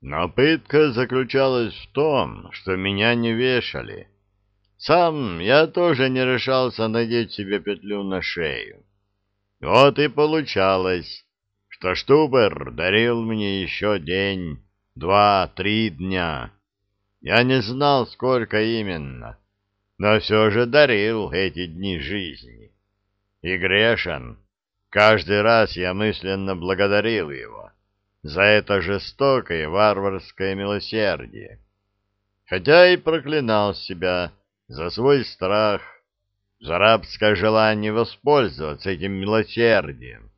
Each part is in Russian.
Но пытка заключалась в том, что меня не вешали. Сам я тоже не решался надеть себе петлю на шею. Вот и получалось, что Штубер дарил мне еще день, два, три дня. Я не знал, сколько именно, но все же дарил эти дни жизни. И грешен. Каждый раз я мысленно благодарил его за это жестокое варварское милосердие. Хотя и проклинал себя за свой страх, за рабское желание воспользоваться этим милосердием,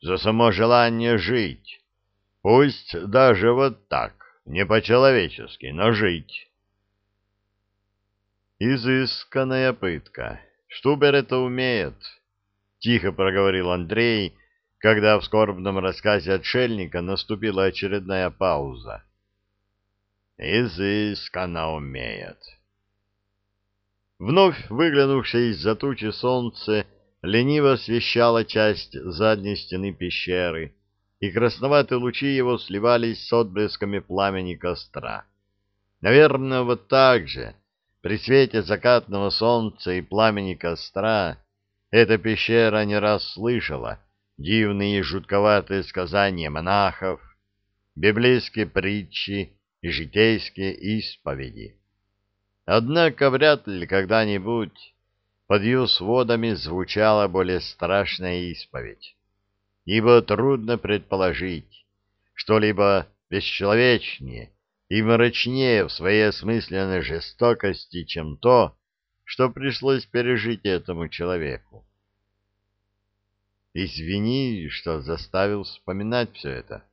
за само желание жить, пусть даже вот так, не по-человечески, но жить. Изысканная пытка. Штубер это умеет, — тихо проговорил Андрей, — когда в скорбном рассказе отшельника наступила очередная пауза. «Изысканно умеет». Вновь выглянувшее из-за тучи солнце лениво освещало часть задней стены пещеры, и красноватые лучи его сливались с отблесками пламени костра. Наверное, вот так же, при свете закатного солнца и пламени костра, эта пещера не раз слышала — дивные и жутковатые сказания монахов, библейские притчи и житейские исповеди. Однако вряд ли когда-нибудь под ее сводами звучала более страшная исповедь, ибо трудно предположить что-либо бесчеловечнее и мрачнее в своей осмысленной жестокости, чем то, что пришлось пережить этому человеку. Извини, что заставил вспоминать все это.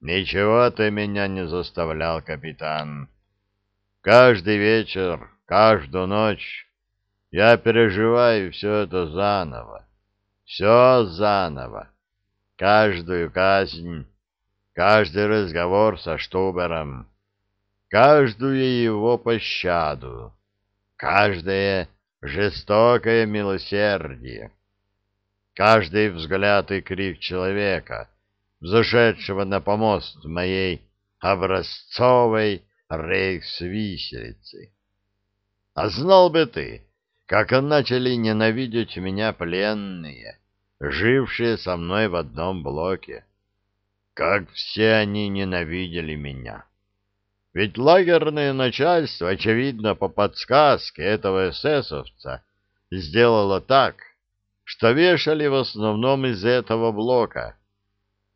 Ничего ты меня не заставлял, капитан. Каждый вечер, каждую ночь я переживаю все это заново. Все заново. Каждую казнь, каждый разговор со Штубером, каждую его пощаду, каждое жестокое милосердие каждый взгляд и крик человека, взошедшего на помост моей образцовой рейхсвиселицы. А знал бы ты, как начали ненавидеть меня пленные, жившие со мной в одном блоке. Как все они ненавидели меня. Ведь лагерное начальство, очевидно, по подсказке этого эсэсовца, сделало так, что вешали в основном из этого блока.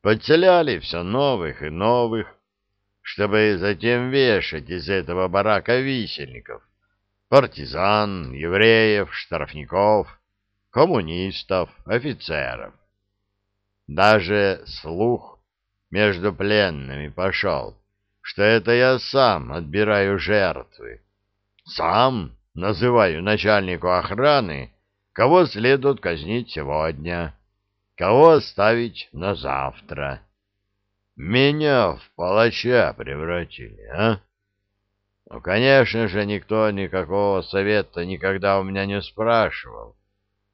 Подселяли все новых и новых, чтобы затем вешать из этого барака висельников, партизан, евреев, штрафников, коммунистов, офицеров. Даже слух между пленными пошел, что это я сам отбираю жертвы, сам называю начальнику охраны кого следует казнить сегодня, кого оставить на завтра. Меня в палача превратили, а? Ну, конечно же, никто никакого совета никогда у меня не спрашивал.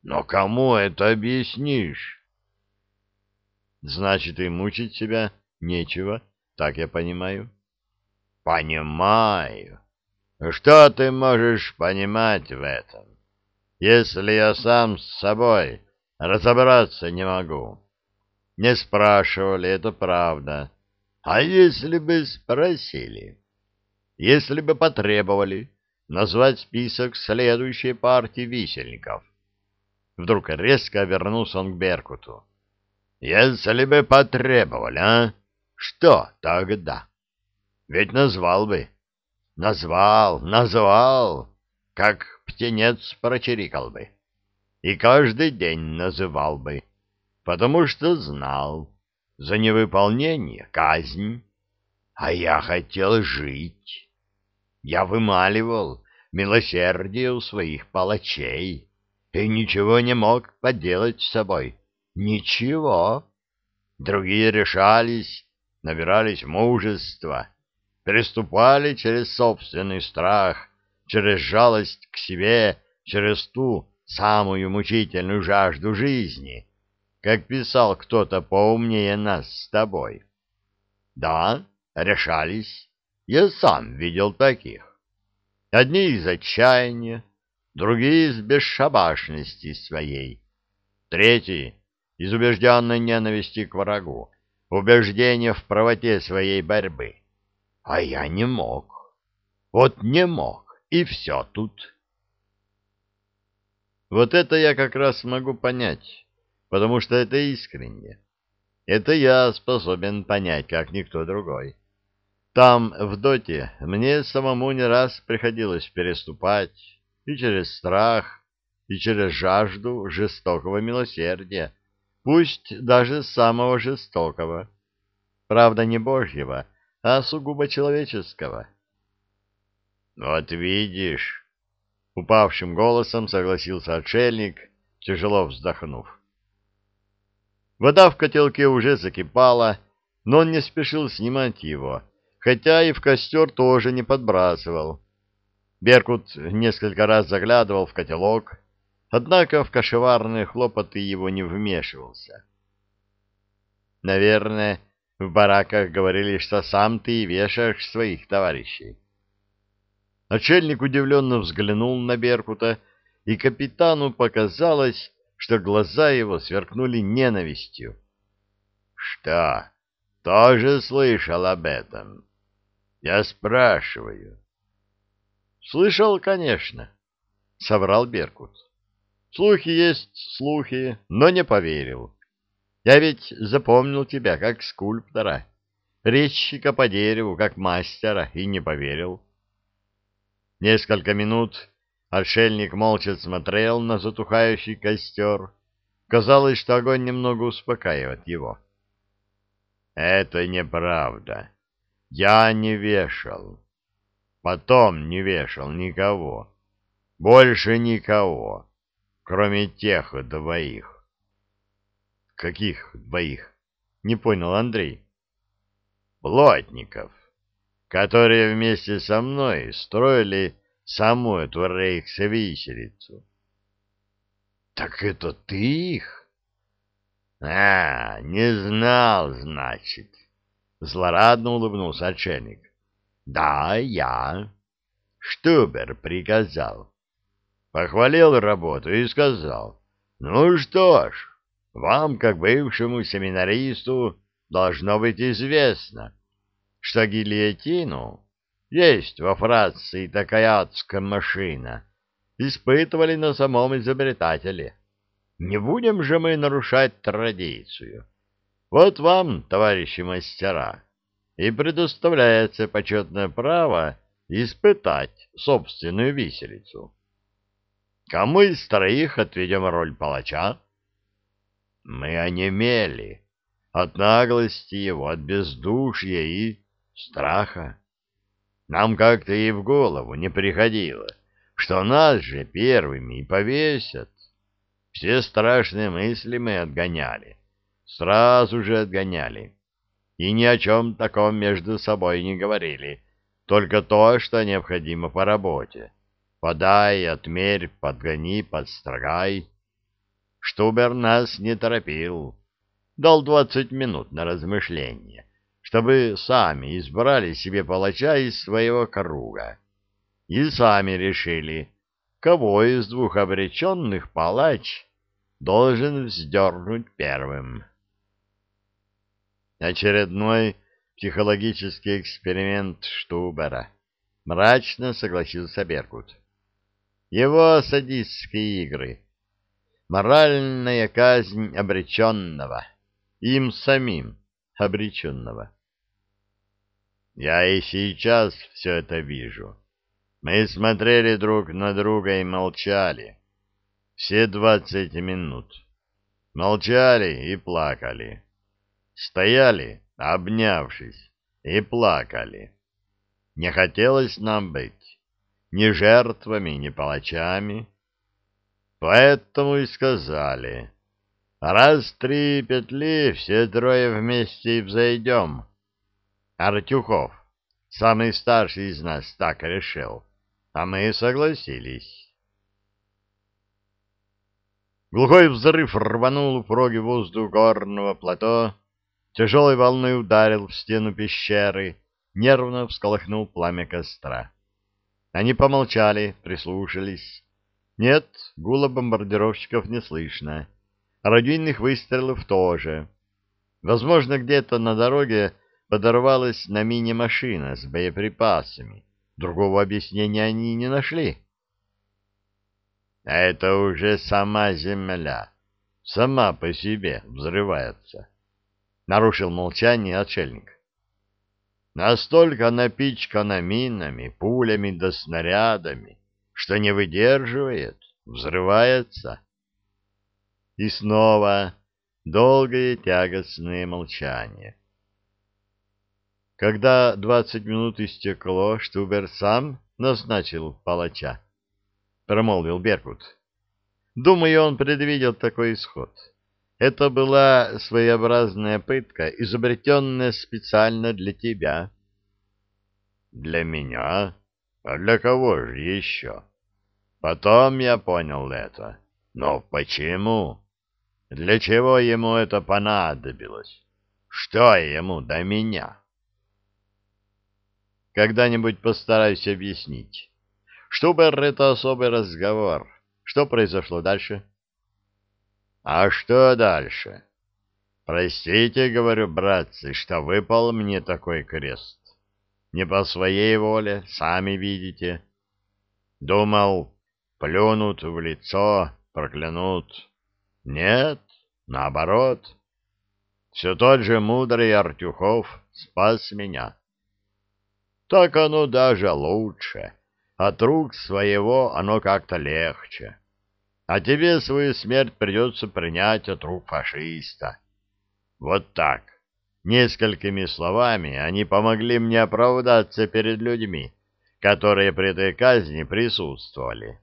Но кому это объяснишь? Значит, и мучить себя нечего, так я понимаю. Понимаю. Что ты можешь понимать в этом? Если я сам с собой разобраться не могу. Не спрашивали, это правда. А если бы спросили? Если бы потребовали назвать список следующей партии висельников? Вдруг резко вернулся он к Беркуту. Если бы потребовали, а? Что тогда? Ведь назвал бы. Назвал, назвал как птенец прочирикал бы. И каждый день называл бы, потому что знал, за невыполнение казнь. А я хотел жить. Я вымаливал милосердие у своих палачей и ничего не мог поделать с собой. Ничего. Другие решались, набирались мужества, переступали через собственный страх — через жалость к себе, через ту самую мучительную жажду жизни, как писал кто-то поумнее нас с тобой. Да, решались. Я сам видел таких. Одни из отчаяния, другие из бесшабашности своей, третьи из убежденной ненависти к врагу, убеждения в правоте своей борьбы. А я не мог. Вот не мог, и все тут. Вот это я как раз могу понять, потому что это искренне. Это я способен понять, как никто другой. Там, в доте, мне самому не раз приходилось переступать и через страх, и через жажду жестокого милосердия, пусть даже самого жестокого. Правда, не божьего, а сугубо человеческого. «Вот видишь», — упавшим голосом согласился отшельник, тяжело вздохнув. Вода в котелке уже закипала, но он не спешил снимать его, хотя и в костер тоже не подбрасывал. Беркут несколько раз заглядывал в котелок, однако в кошеварные хлопоты его не вмешивался. Наверное, в бараках говорили, что сам ты вешаешь своих товарищей. Начальник удивленно взглянул на Беркута, и капитану показалось, что глаза его сверкнули ненавистью. — Что, тоже слышал об этом? Я спрашиваю. — Слышал, конечно, — соврал Беркут. — Слухи есть слухи, но не поверил. Я ведь запомнил тебя как скульптора, резчика по дереву, как мастера, и не поверил. Несколько минут отшельник молча смотрел на затухающий костер. Казалось, что огонь немного успокаивает его. — Это неправда. Я не вешал. Потом не вешал никого. Больше никого, кроме тех двоих. Каких двоих? Не понял Андрей. Плотников, которые вместе со мной строили саму эту рейхсвиселицу. Так это ты их? А, не знал, значит. Злорадно улыбнулся отшельник. Да, я. Штубер приказал. Похвалил работу и сказал. Ну что ж, вам, как бывшему семинаристу, должно быть известно, что гильотину есть во Франции такая адская машина, испытывали на самом изобретателе. Не будем же мы нарушать традицию. Вот вам, товарищи мастера, и предоставляется почетное право испытать собственную виселицу. Кому из троих отведем роль палача? Мы онемели от наглости его, от бездушья и страха. Нам как-то и в голову не приходило, что нас же первыми и повесят. Все страшные мысли мы отгоняли, сразу же отгоняли, и ни о чем таком между собой не говорили, только то, что необходимо по работе. Подай, отмерь, подгони, подстрогай. Штубер нас не торопил. Дал двадцать минут на размышление, чтобы сами избрали себе палача из своего круга. И сами решили, кого из двух обреченных палач должен вздернуть первым. Очередной психологический эксперимент Штубера. Мрачно согласился Беркут. Его садистские игры — моральная казнь обреченного, им самим обреченного. Я и сейчас все это вижу. Мы смотрели друг на друга и молчали. Все двадцать минут. Молчали и плакали. Стояли, обнявшись, и плакали. Не хотелось нам быть ни жертвами, ни палачами, Поэтому и сказали, раз три петли все трое вместе и взойдем. Артюхов, самый старший из нас, так решил, а мы согласились. Глухой взрыв рванул проги воздух горного плато, тяжелой волной ударил в стену пещеры, нервно всколыхнул пламя костра. Они помолчали, прислушались. Нет, гула бомбардировщиков не слышно. Радийных выстрелов тоже. Возможно, где-то на дороге подорвалась на мини-машина с боеприпасами. Другого объяснения они не нашли. Это уже сама земля, сама по себе взрывается. Нарушил молчание отшельник. Настолько напичкана минами, пулями да снарядами, что не выдерживает, взрывается. И снова долгое тягостное молчание. Когда двадцать минут истекло, Штубер сам назначил палача. Промолвил Беркут. Думаю, он предвидел такой исход. Это была своеобразная пытка, изобретенная специально для тебя. Для меня? А для кого же еще? Потом я понял это. Но почему? Для чего ему это понадобилось? Что ему до меня? Когда-нибудь постараюсь объяснить. Штубер — это особый разговор. Что произошло дальше? А что дальше? Простите, говорю, братцы, что выпал мне такой крест. Не по своей воле, сами видите. Думал, плюнут в лицо, проклянут. Нет, наоборот. Все тот же мудрый Артюхов спас меня. Так оно даже лучше. От рук своего оно как-то легче. А тебе свою смерть придется принять от рук фашиста. Вот так. Несколькими словами они помогли мне оправдаться перед людьми, которые при этой казни присутствовали.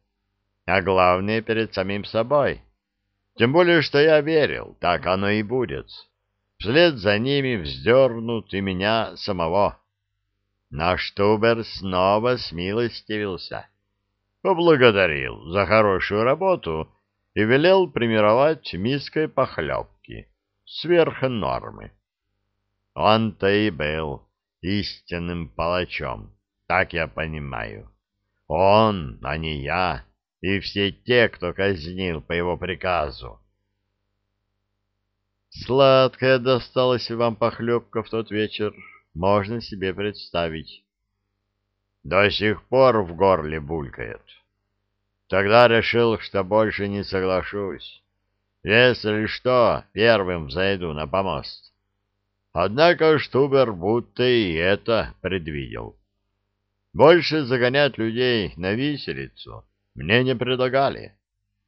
А главное, перед самим собой. Тем более, что я верил, так оно и будет. Вслед за ними вздернут и меня самого. Наш Штубер снова смилостивился. Поблагодарил за хорошую работу и велел примировать миской похлебки сверх нормы. Он-то и был истинным палачом, так я понимаю. Он, а не я и все те, кто казнил по его приказу. Сладкая досталась вам похлебка в тот вечер, можно себе представить. До сих пор в горле булькает. Тогда решил, что больше не соглашусь. Если что, первым зайду на помост. Однако Штубер будто и это предвидел. Больше загонять людей на виселицу мне не предлагали.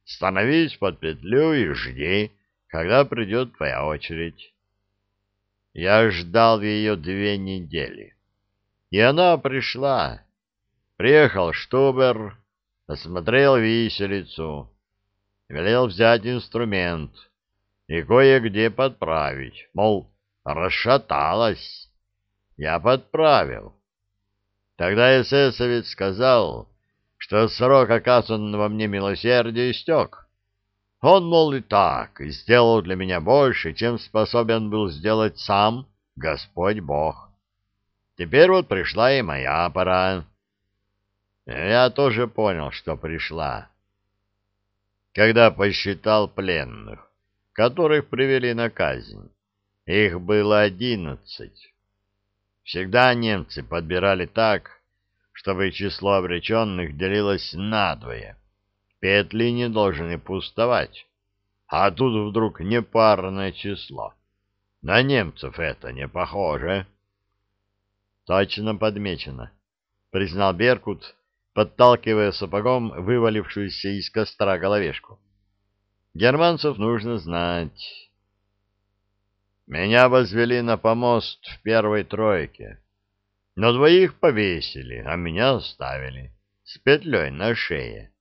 Становись под петлю и жди, когда придет твоя очередь. Я ждал ее две недели. И она пришла. Приехал Штубер, осмотрел виселицу, велел взять инструмент и кое-где подправить, мол, расшаталась. Я подправил. Тогда эсэсовец сказал, что срок оказанного мне милосердия истек. Он, мол, и так сделал для меня больше, чем способен был сделать сам Господь Бог. Теперь вот пришла и моя пора. Я тоже понял, что пришла. Когда посчитал пленных, которых привели на казнь, их было одиннадцать. Всегда немцы подбирали так, чтобы число обреченных делилось надвое. Петли не должны пустовать. А тут вдруг непарное число. На немцев это не похоже. Точно подмечено, признал Беркут, подталкивая сапогом вывалившуюся из костра головешку. Германцев нужно знать. Меня возвели на помост в первой тройке. Но двоих повесили, а меня оставили с петлей на шее.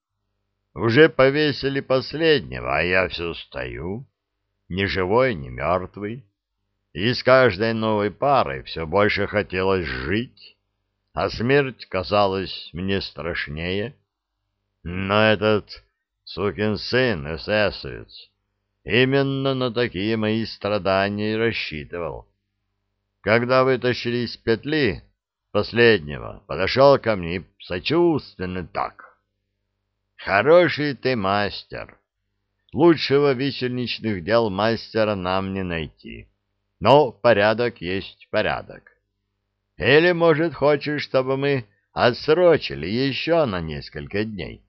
Уже повесили последнего, а я все стою, ни живой, ни мертвый. И с каждой новой парой все больше хотелось жить, а смерть казалась мне страшнее. Но этот сукин сын, эсэсовец, именно на такие мои страдания и рассчитывал. Когда вытащили из петли, последнего подошел ко мне сочувственно так. «Хороший ты мастер. Лучшего висельничных дел мастера нам не найти. Но порядок есть порядок. Или, может, хочешь, чтобы мы отсрочили еще на несколько дней?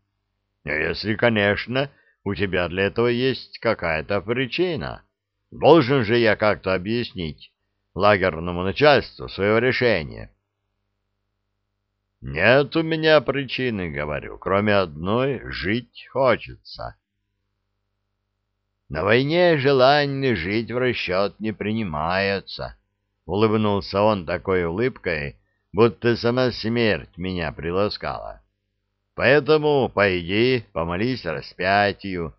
Если, конечно, у тебя для этого есть какая-то причина. Должен же я как-то объяснить лагерному начальству свое решение. Нет у меня причины, говорю, кроме одной — жить хочется. На войне желание жить в расчет не принимается. Улыбнулся он такой улыбкой, будто сама смерть меня приласкала. Поэтому пойди, помолись распятию.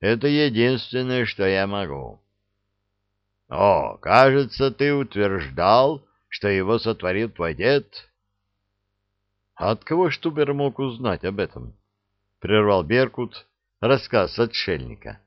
Это единственное, что я могу. О, кажется, ты утверждал, что его сотворил твой дед. От кого Штубер мог узнать об этом? Прервал Беркут рассказ отшельника.